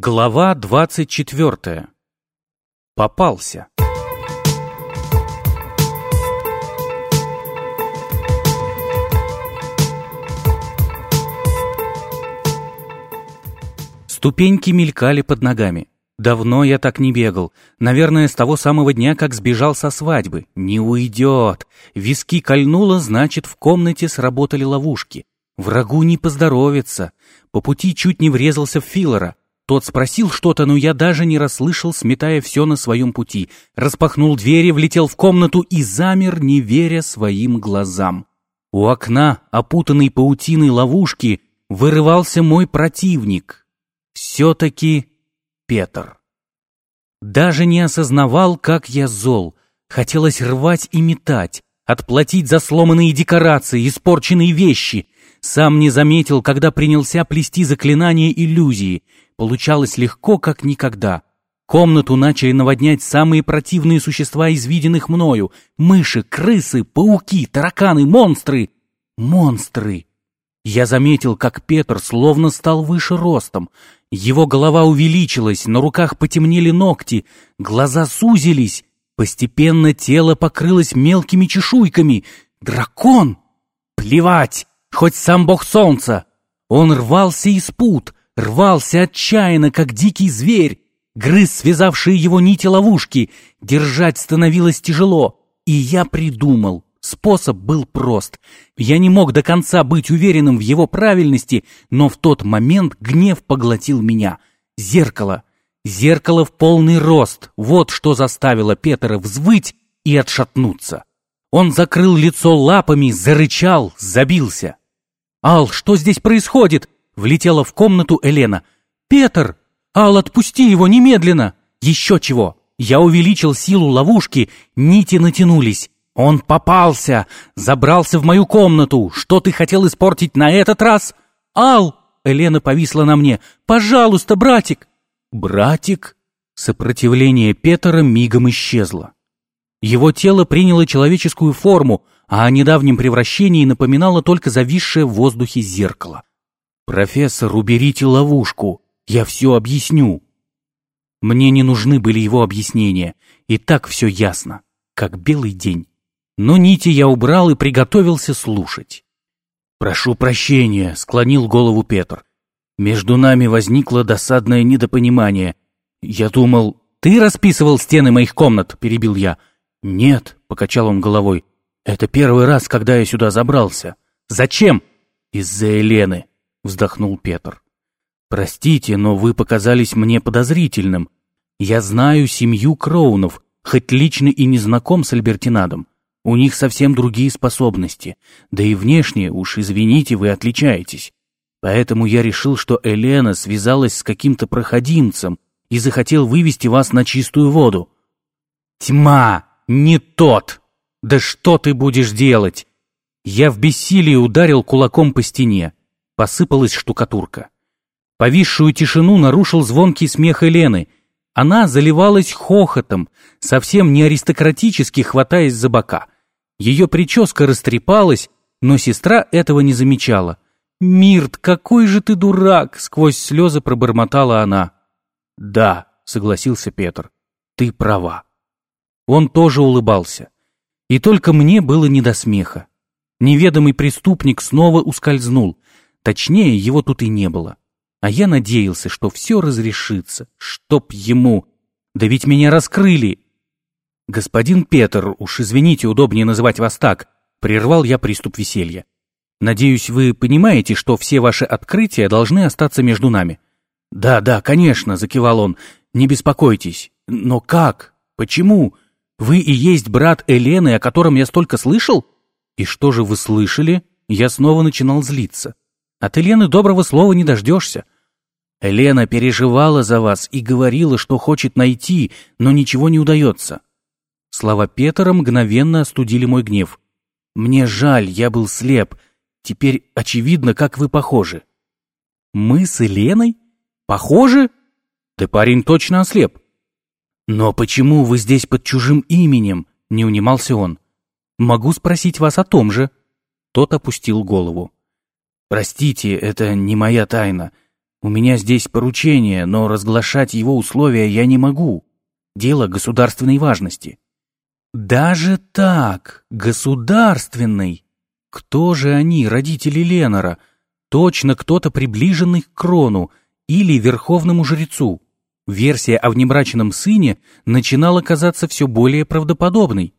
Глава 24. Попался. Ступеньки мелькали под ногами. Давно я так не бегал. Наверное, с того самого дня, как сбежал со свадьбы. Не уйдет. Виски кольнуло, значит, в комнате сработали ловушки. Врагу не поздоровится. По пути чуть не врезался в Филлера. Тот спросил что-то, но я даже не расслышал, сметая все на своем пути. Распахнул двери, влетел в комнату и замер, не веря своим глазам. У окна, опутанной паутиной ловушки, вырывался мой противник. Все-таки Петр. Даже не осознавал, как я зол. Хотелось рвать и метать, отплатить за сломанные декорации, испорченные вещи. Сам не заметил, когда принялся плести заклинания иллюзии — Получалось легко, как никогда. Комнату начали наводнять самые противные существа из виденных мною. Мыши, крысы, пауки, тараканы, монстры. Монстры. Я заметил, как Петр словно стал выше ростом. Его голова увеличилась, на руках потемнели ногти, глаза сузились. Постепенно тело покрылось мелкими чешуйками. Дракон! Плевать! Хоть сам бог солнца! Он рвался из пут, рвался отчаянно, как дикий зверь, грыз связавшие его нити ловушки, держать становилось тяжело, и я придумал. Способ был прост. Я не мог до конца быть уверенным в его правильности, но в тот момент гнев поглотил меня. Зеркало. Зеркало в полный рост. Вот что заставило Петра взвыть и отшатнуться. Он закрыл лицо лапами, зарычал, забился. «Ал, что здесь происходит?» Влетела в комнату Елена. «Петр! Ал, отпусти его немедленно!» «Еще чего!» Я увеличил силу ловушки, нити натянулись. Он попался, забрался в мою комнату. Что ты хотел испортить на этот раз? Ал! Елена повисла на мне. Пожалуйста, братик! Братик? Сопротивление Петра мигом исчезло. Его тело приняло человеческую форму, а о недавнем превращении напоминало только зависшее в воздухе зеркало. «Профессор, уберите ловушку, я все объясню». Мне не нужны были его объяснения, и так все ясно, как белый день. Но нити я убрал и приготовился слушать. «Прошу прощения», — склонил голову Петр. «Между нами возникло досадное недопонимание. Я думал...» «Ты расписывал стены моих комнат?» — перебил я. «Нет», — покачал он головой. «Это первый раз, когда я сюда забрался». «Зачем?» «Из-за Елены вздохнул Петр. «Простите, но вы показались мне подозрительным. Я знаю семью Кроунов, хоть лично и не знаком с Альбертинадом. У них совсем другие способности, да и внешне, уж извините, вы отличаетесь. Поэтому я решил, что Елена связалась с каким-то проходимцем и захотел вывести вас на чистую воду». «Тьма! Не тот! Да что ты будешь делать?» Я в бессилии ударил кулаком по стене. Посыпалась штукатурка. Повисшую тишину нарушил звонкий смех Елены. Она заливалась хохотом, совсем не аристократически хватаясь за бока. Ее прическа растрепалась, но сестра этого не замечала. «Мирт, какой же ты дурак!» — сквозь слезы пробормотала она. «Да», — согласился Петр, — «ты права». Он тоже улыбался. И только мне было не до смеха. Неведомый преступник снова ускользнул. Точнее, его тут и не было. А я надеялся, что все разрешится, чтоб ему... Да ведь меня раскрыли! Господин Петр, уж извините, удобнее называть вас так, прервал я приступ веселья. Надеюсь, вы понимаете, что все ваши открытия должны остаться между нами. Да, да, конечно, закивал он. Не беспокойтесь. Но как? Почему? Вы и есть брат Елены, о котором я столько слышал? И что же вы слышали? Я снова начинал злиться. От Елены доброго слова не дождешься. Елена переживала за вас и говорила, что хочет найти, но ничего не удается. Слова Петра мгновенно остудили мой гнев. Мне жаль, я был слеп. Теперь очевидно, как вы похожи. Мы с Еленой? Похожи? Да парень точно ослеп. Но почему вы здесь под чужим именем? Не унимался он. Могу спросить вас о том же. Тот опустил голову. Простите, это не моя тайна. У меня здесь поручение, но разглашать его условия я не могу. Дело государственной важности». «Даже так? Государственный? Кто же они, родители Ленора? Точно кто-то приближенный к крону или верховному жрецу?» Версия о внебрачном сыне начинала казаться все более правдоподобной.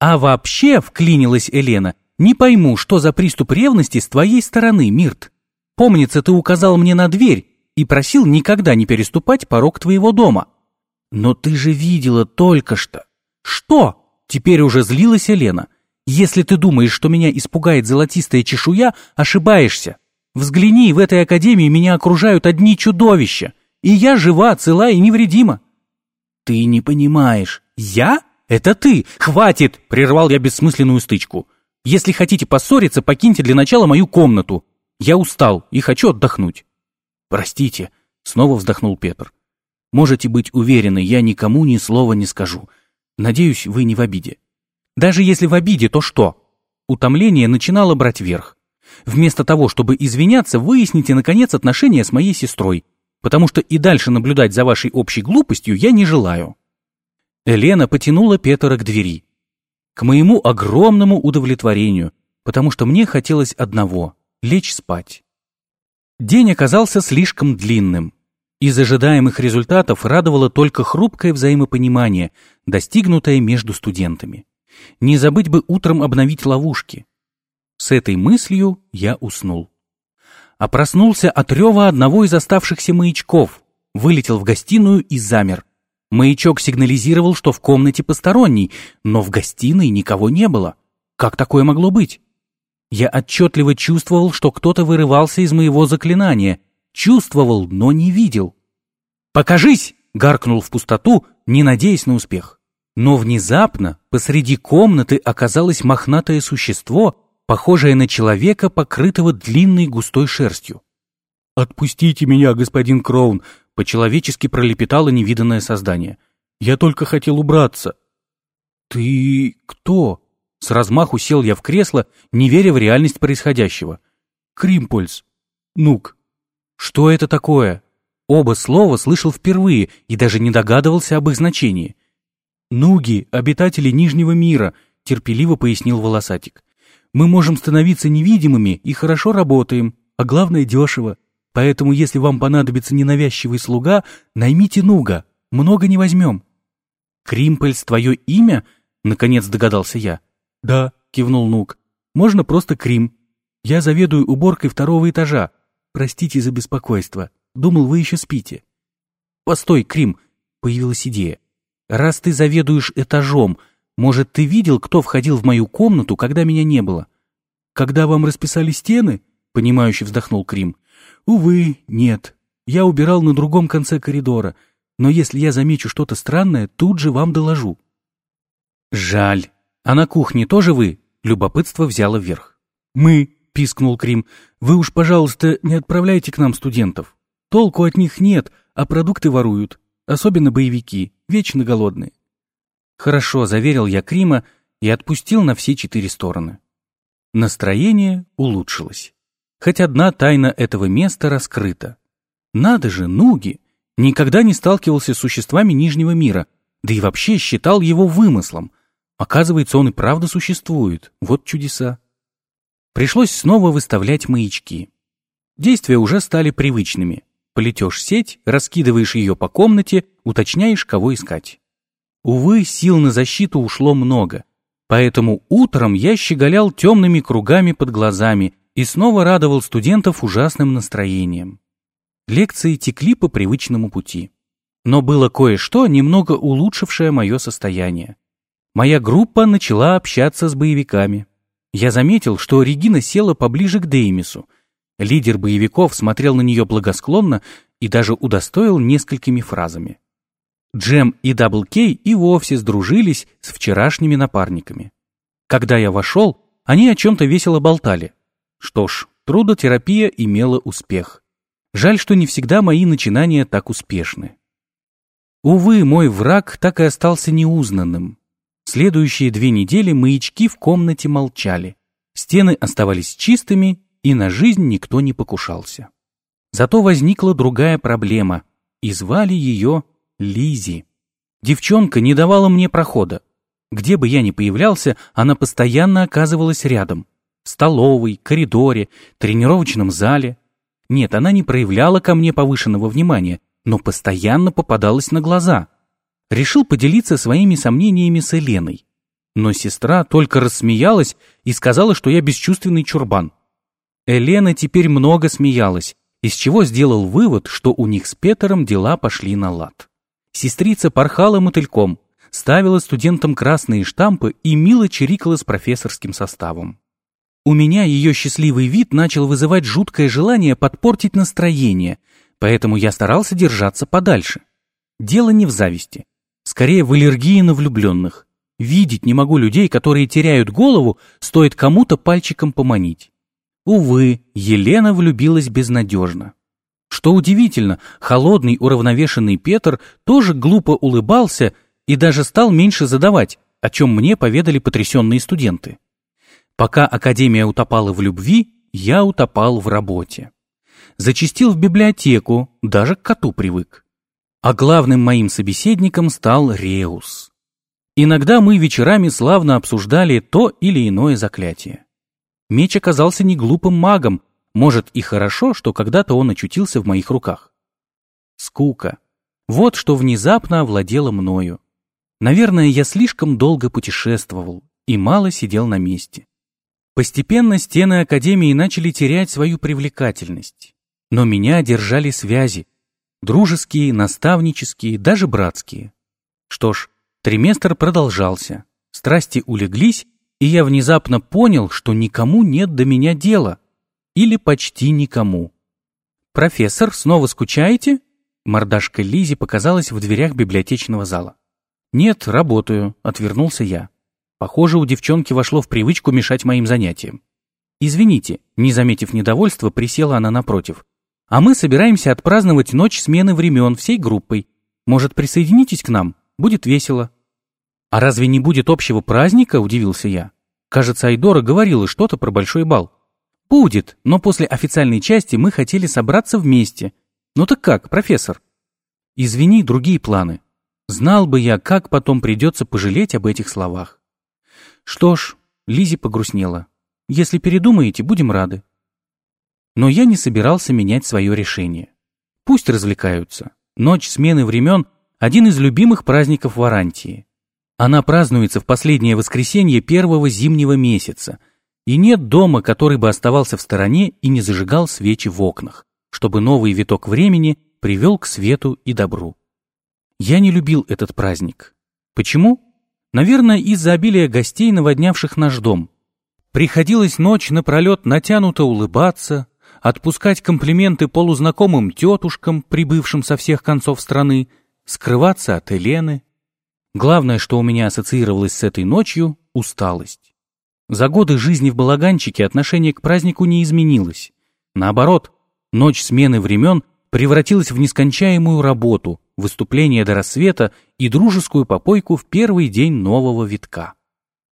«А вообще», — вклинилась Елена, — «не пойму, что за приступ ревности с твоей стороны, Мирт. Помнится, ты указал мне на дверь и просил никогда не переступать порог твоего дома. Но ты же видела только что. Что? Теперь уже злилась Елена. Если ты думаешь, что меня испугает золотистая чешуя, ошибаешься. Взгляни, в этой академии меня окружают одни чудовища, и я жива, цела и невредима. Ты не понимаешь. Я? Это ты. Хватит, прервал я бессмысленную стычку. Если хотите поссориться, покиньте для начала мою комнату. Я устал и хочу отдохнуть. Простите, снова вздохнул Петр. Можете быть уверены, я никому ни слова не скажу. Надеюсь, вы не в обиде. Даже если в обиде, то что? Утомление начинало брать верх. Вместо того, чтобы извиняться, выясните, наконец, отношения с моей сестрой, потому что и дальше наблюдать за вашей общей глупостью я не желаю». Елена потянула Петра к двери. К моему огромному удовлетворению, потому что мне хотелось одного — лечь спать. День оказался слишком длинным. Из ожидаемых результатов радовало только хрупкое взаимопонимание, достигнутое между студентами. Не забыть бы утром обновить ловушки. С этой мыслью я уснул. А проснулся от рева одного из оставшихся маячков, вылетел в гостиную и замер. Маячок сигнализировал, что в комнате посторонний, но в гостиной никого не было. Как такое могло быть? Я отчетливо чувствовал, что кто-то вырывался из моего заклинания — Чувствовал, но не видел. «Покажись!» — гаркнул в пустоту, не надеясь на успех. Но внезапно посреди комнаты оказалось мохнатое существо, похожее на человека, покрытого длинной густой шерстью. «Отпустите меня, господин Кроун!» — по-человечески пролепетало невиданное создание. «Я только хотел убраться». «Ты кто?» С размаху сел я в кресло, не веря в реальность происходящего. «Кримпульс. Нук. Что это такое? Оба слова слышал впервые и даже не догадывался об их значении. «Нуги — обитатели Нижнего мира», — терпеливо пояснил Волосатик. «Мы можем становиться невидимыми и хорошо работаем, а главное — дешево. Поэтому, если вам понадобится ненавязчивый слуга, наймите Нуга, много не возьмем». «Кримпельс — твое имя?» — наконец догадался я. «Да», — кивнул Нуг. «Можно просто Крим. Я заведую уборкой второго этажа. Простите за беспокойство. Думал, вы еще спите. Постой, Крим, появилась идея. Раз ты заведуешь этажом, может, ты видел, кто входил в мою комнату, когда меня не было? Когда вам расписали стены? Понимающе вздохнул Крим. Увы, нет. Я убирал на другом конце коридора, но если я замечу что-то странное, тут же вам доложу. Жаль. А на кухне тоже вы? Любопытство взяло вверх. Мы, — пискнул Крим. «Вы уж, пожалуйста, не отправляйте к нам студентов. Толку от них нет, а продукты воруют. Особенно боевики, вечно голодные». «Хорошо», — заверил я Крима и отпустил на все четыре стороны. Настроение улучшилось. Хоть одна тайна этого места раскрыта. Надо же, Нуги! Никогда не сталкивался с существами Нижнего мира, да и вообще считал его вымыслом. Оказывается, он и правда существует. Вот чудеса. Пришлось снова выставлять маячки. Действия уже стали привычными. Плетешь сеть, раскидываешь ее по комнате, уточняешь, кого искать. Увы, сил на защиту ушло много, поэтому утром я щеголял темными кругами под глазами и снова радовал студентов ужасным настроением. Лекции текли по привычному пути. Но было кое-что, немного улучшившее мое состояние. Моя группа начала общаться с боевиками. Я заметил, что Регина села поближе к Деймису. Лидер боевиков смотрел на нее благосклонно и даже удостоил несколькими фразами. Джем и Дабл Кей и вовсе сдружились с вчерашними напарниками. Когда я вошел, они о чем-то весело болтали. Что ж, трудотерапия имела успех. Жаль, что не всегда мои начинания так успешны. Увы, мой враг так и остался неузнанным. Следующие две недели маячки в комнате молчали. Стены оставались чистыми, и на жизнь никто не покушался. Зато возникла другая проблема, и звали ее Лизи. Девчонка не давала мне прохода. Где бы я ни появлялся, она постоянно оказывалась рядом. Столовой, коридоре, тренировочном зале. Нет, она не проявляла ко мне повышенного внимания, но постоянно попадалась на глаза. Решил поделиться своими сомнениями с Еленой. Но сестра только рассмеялась и сказала, что я бесчувственный чурбан. Елена теперь много смеялась, из чего сделал вывод, что у них с Петером дела пошли на лад. Сестрица порхала мотыльком, ставила студентам красные штампы и мило чирикала с профессорским составом. У меня ее счастливый вид начал вызывать жуткое желание подпортить настроение, поэтому я старался держаться подальше. Дело не в зависти, скорее в аллергии на влюбленных. Видеть не могу людей, которые теряют голову, стоит кому-то пальчиком поманить. Увы, Елена влюбилась безнадежно. Что удивительно, холодный уравновешенный Петр тоже глупо улыбался и даже стал меньше задавать, о чем мне поведали потрясенные студенты. Пока Академия утопала в любви, я утопал в работе. Зачистил в библиотеку, даже к коту привык. А главным моим собеседником стал Реус. Иногда мы вечерами славно обсуждали то или иное заклятие. Меч оказался не глупым магом, может и хорошо, что когда-то он очутился в моих руках. Скука. Вот что внезапно овладело мною. Наверное, я слишком долго путешествовал и мало сидел на месте. Постепенно стены Академии начали терять свою привлекательность. Но меня держали связи. Дружеские, наставнические, даже братские. Что ж, триместр продолжался. Страсти улеглись, и я внезапно понял, что никому нет до меня дела. Или почти никому. «Профессор, снова скучаете?» Мордашка Лизи показалась в дверях библиотечного зала. «Нет, работаю», — отвернулся я. Похоже, у девчонки вошло в привычку мешать моим занятиям. «Извините», — не заметив недовольства, присела она напротив. «А мы собираемся отпраздновать ночь смены времен всей группой. Может, присоединитесь к нам? Будет весело». «А разве не будет общего праздника?» — удивился я. Кажется, Айдора говорила что-то про большой бал. «Будет, но после официальной части мы хотели собраться вместе. Ну так как, профессор?» «Извини, другие планы. Знал бы я, как потом придется пожалеть об этих словах. Что ж, Лизи погрустнела. Если передумаете, будем рады. Но я не собирался менять свое решение. Пусть развлекаются. Ночь смены времен – один из любимых праздников в Арантии. Она празднуется в последнее воскресенье первого зимнего месяца, и нет дома, который бы оставался в стороне и не зажигал свечи в окнах, чтобы новый виток времени привел к свету и добру. Я не любил этот праздник. Почему? Наверное, из-за обилия гостей, наводнявших наш дом. Приходилось ночь напролет натянуто улыбаться, отпускать комплименты полузнакомым тетушкам, прибывшим со всех концов страны, скрываться от Елены. Главное, что у меня ассоциировалось с этой ночью – усталость. За годы жизни в балаганчике отношение к празднику не изменилось. Наоборот, ночь смены времен превратилась в нескончаемую работу, выступление до рассвета и дружескую попойку в первый день нового витка.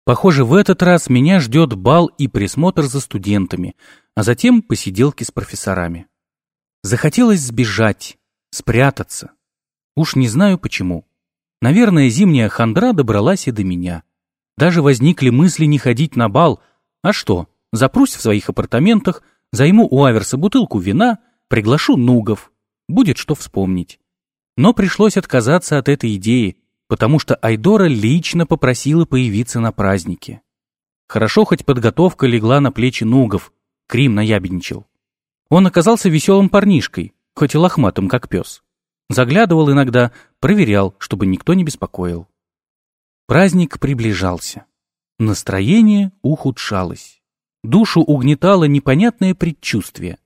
Похоже, в этот раз меня ждет бал и присмотр за студентами, а затем посиделки с профессорами. Захотелось сбежать, спрятаться. Уж не знаю почему. Наверное, зимняя хандра добралась и до меня. Даже возникли мысли не ходить на бал. А что, запрусь в своих апартаментах, займу у Аверса бутылку вина, приглашу нугов. Будет что вспомнить. Но пришлось отказаться от этой идеи, потому что Айдора лично попросила появиться на празднике. Хорошо, хоть подготовка легла на плечи Нугов, Крим наябедничал. Он оказался веселым парнишкой, хоть и лохматым, как пес. Заглядывал иногда, проверял, чтобы никто не беспокоил. Праздник приближался. Настроение ухудшалось. Душу угнетало непонятное предчувствие.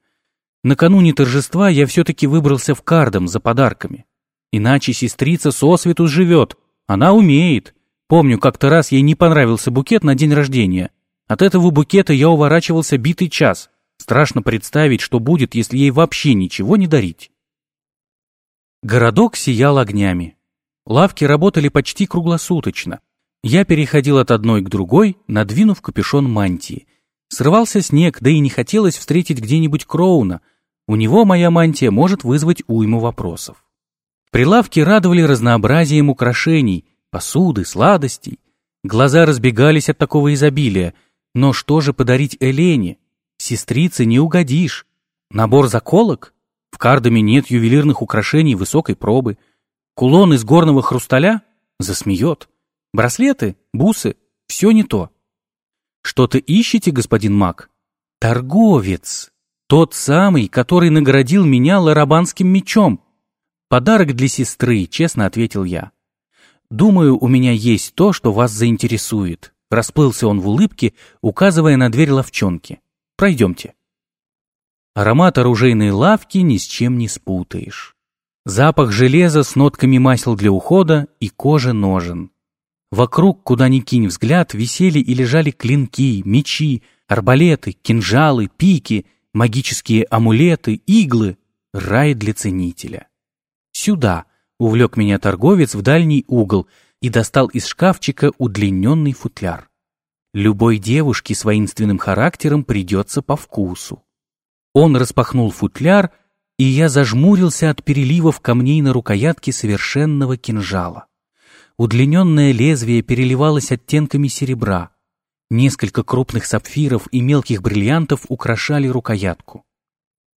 Накануне торжества я все-таки выбрался в кардом за подарками. Иначе сестрица сосвету живет. Она умеет. Помню, как-то раз ей не понравился букет на день рождения. От этого букета я уворачивался битый час. Страшно представить, что будет, если ей вообще ничего не дарить. Городок сиял огнями. Лавки работали почти круглосуточно. Я переходил от одной к другой, надвинув капюшон мантии. Срывался снег, да и не хотелось встретить где-нибудь Кроуна. у него моя мантия может вызвать уйму вопросов. Прилавки радовали разнообразием украшений, посуды, сладостей. Глаза разбегались от такого изобилия. Но что же подарить Элене? Сестрице не угодишь. Набор заколок? В кардаме нет ювелирных украшений высокой пробы. Кулон из горного хрусталя? Засмеет. Браслеты, бусы — все не то. Что-то ищете, господин Мак? Торговец. Тот самый, который наградил меня ларабанским мечом. Подарок для сестры, честно ответил я. Думаю, у меня есть то, что вас заинтересует. Расплылся он в улыбке, указывая на дверь ловчонки. Пройдемте. Аромат оружейной лавки ни с чем не спутаешь. Запах железа с нотками масел для ухода и кожи ножен. Вокруг, куда ни кинь взгляд, висели и лежали клинки, мечи, арбалеты, кинжалы, пики, магические амулеты, иглы. Рай для ценителя. «Сюда!» — увлек меня торговец в дальний угол и достал из шкафчика удлиненный футляр. Любой девушке с воинственным характером придется по вкусу. Он распахнул футляр, и я зажмурился от переливов камней на рукоятке совершенного кинжала. Удлиненное лезвие переливалось оттенками серебра. Несколько крупных сапфиров и мелких бриллиантов украшали рукоятку.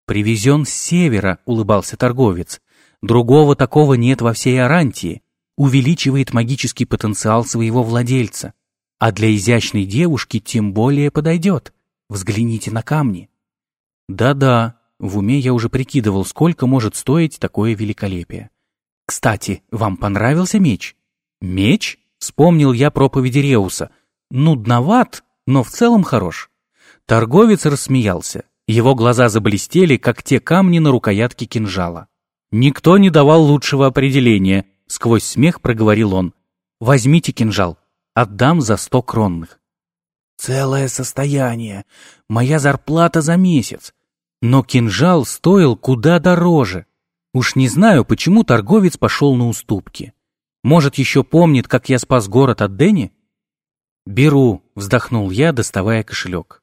«Привезен с севера», — улыбался торговец. «Другого такого нет во всей Арантии. Увеличивает магический потенциал своего владельца. А для изящной девушки тем более подойдет. Взгляните на камни». «Да-да», в уме я уже прикидывал, сколько может стоить такое великолепие. «Кстати, вам понравился меч?» Меч? Вспомнил я проповеди Реуса. Нудноват, но в целом хорош. Торговец рассмеялся. Его глаза заблестели, как те камни на рукоятке кинжала. Никто не давал лучшего определения, сквозь смех проговорил он. Возьмите кинжал, отдам за сто кронных. Целое состояние, моя зарплата за месяц. Но кинжал стоил куда дороже. Уж не знаю, почему торговец пошел на уступки. Может, еще помнит, как я спас город от Дэнни? «Беру», — вздохнул я, доставая кошелек.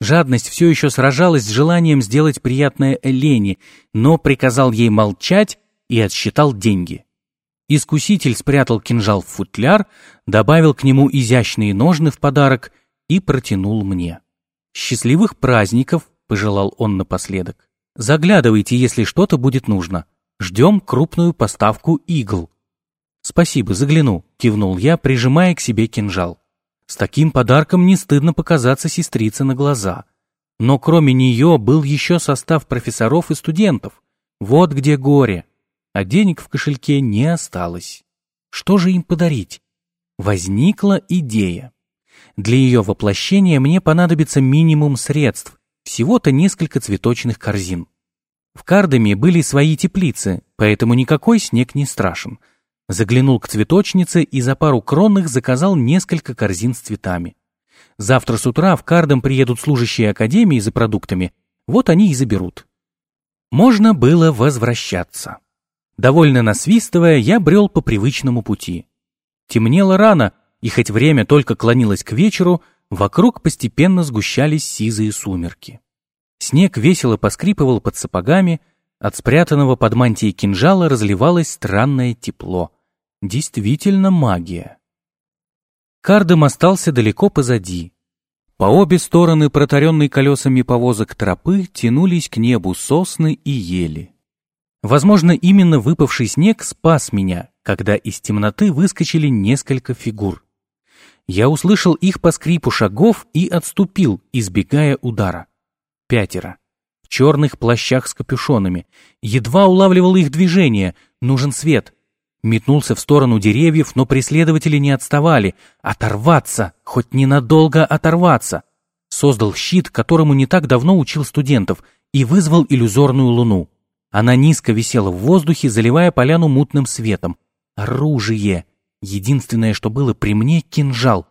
Жадность все еще сражалась с желанием сделать приятное Элене, но приказал ей молчать и отсчитал деньги. Искуситель спрятал кинжал в футляр, добавил к нему изящные ножны в подарок и протянул мне. «Счастливых праздников!» — пожелал он напоследок. «Заглядывайте, если что-то будет нужно. Ждем крупную поставку игл». «Спасибо, загляну», — кивнул я, прижимая к себе кинжал. С таким подарком не стыдно показаться сестрице на глаза. Но кроме нее был еще состав профессоров и студентов. Вот где горе. А денег в кошельке не осталось. Что же им подарить? Возникла идея. Для ее воплощения мне понадобится минимум средств, всего-то несколько цветочных корзин. В Кардаме были свои теплицы, поэтому никакой снег не страшен — Заглянул к цветочнице и за пару кронных заказал несколько корзин с цветами. Завтра с утра в Кардом приедут служащие академии за продуктами, вот они и заберут. Можно было возвращаться. Довольно насвистывая, я брел по привычному пути. Темнело рано, и хоть время только клонилось к вечеру, вокруг постепенно сгущались сизые сумерки. Снег весело поскрипывал под сапогами, от спрятанного под мантией кинжала разливалось странное тепло — Действительно магия. Кардем остался далеко позади. По обе стороны протаренной колесами повозок тропы тянулись к небу сосны и ели. Возможно, именно выпавший снег спас меня, когда из темноты выскочили несколько фигур. Я услышал их по скрипу шагов и отступил, избегая удара. Пятеро. В черных плащах с капюшонами. Едва улавливал их движение. Нужен свет. Метнулся в сторону деревьев, но преследователи не отставали. Оторваться! Хоть ненадолго оторваться! Создал щит, которому не так давно учил студентов, и вызвал иллюзорную луну. Она низко висела в воздухе, заливая поляну мутным светом. Оружие! Единственное, что было при мне, кинжал.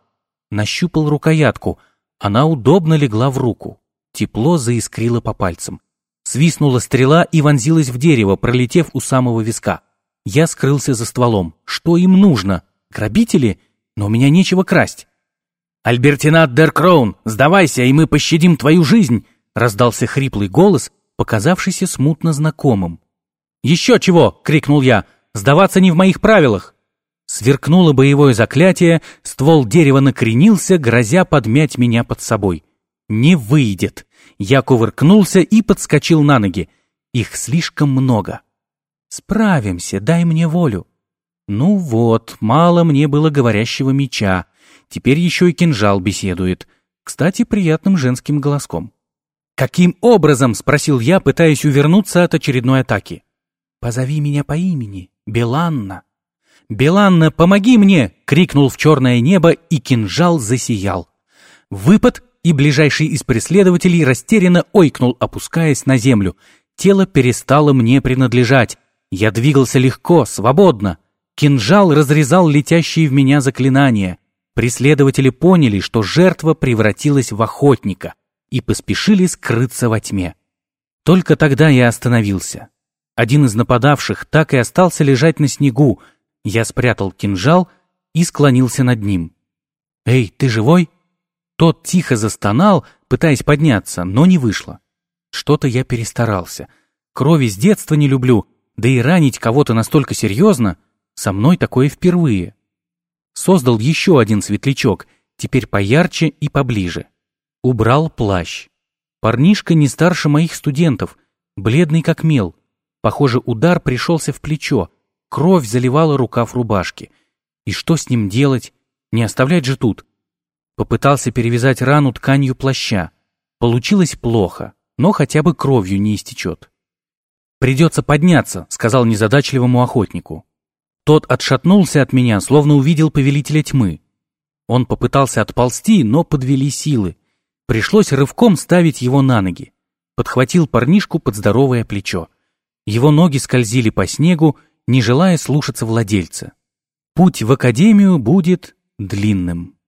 Нащупал рукоятку. Она удобно легла в руку. Тепло заискрило по пальцам. Свистнула стрела и вонзилась в дерево, пролетев у самого виска. Я скрылся за стволом. Что им нужно? Грабители? Но у меня нечего красть. «Альбертинат Деркроун, сдавайся, и мы пощадим твою жизнь!» Раздался хриплый голос, показавшийся смутно знакомым. «Еще чего!» — крикнул я. «Сдаваться не в моих правилах!» Сверкнуло боевое заклятие, ствол дерева накренился, грозя подмять меня под собой. «Не выйдет!» Я кувыркнулся и подскочил на ноги. Их слишком много. «Справимся, дай мне волю». Ну вот, мало мне было говорящего меча. Теперь еще и кинжал беседует. Кстати, приятным женским голоском. «Каким образом?» — спросил я, пытаясь увернуться от очередной атаки. «Позови меня по имени, Беланна». «Беланна, помоги мне!» — крикнул в черное небо, и кинжал засиял. Выпад, и ближайший из преследователей растерянно ойкнул, опускаясь на землю. Тело перестало мне принадлежать. Я двигался легко, свободно. Кинжал разрезал летящие в меня заклинания. Преследователи поняли, что жертва превратилась в охотника и поспешили скрыться во тьме. Только тогда я остановился. Один из нападавших так и остался лежать на снегу. Я спрятал кинжал и склонился над ним. «Эй, ты живой?» Тот тихо застонал, пытаясь подняться, но не вышло. Что-то я перестарался. Крови с детства не люблю, да и ранить кого-то настолько серьезно, со мной такое впервые. Создал еще один светлячок, теперь поярче и поближе. Убрал плащ. Парнишка не старше моих студентов, бледный как мел. Похоже, удар пришелся в плечо, кровь заливала рукав рубашки. И что с ним делать? Не оставлять же тут. Попытался перевязать рану тканью плаща. Получилось плохо, но хотя бы кровью не истечет. «Придется подняться», — сказал незадачливому охотнику. Тот отшатнулся от меня, словно увидел повелителя тьмы. Он попытался отползти, но подвели силы. Пришлось рывком ставить его на ноги. Подхватил парнишку под здоровое плечо. Его ноги скользили по снегу, не желая слушаться владельца. Путь в академию будет длинным.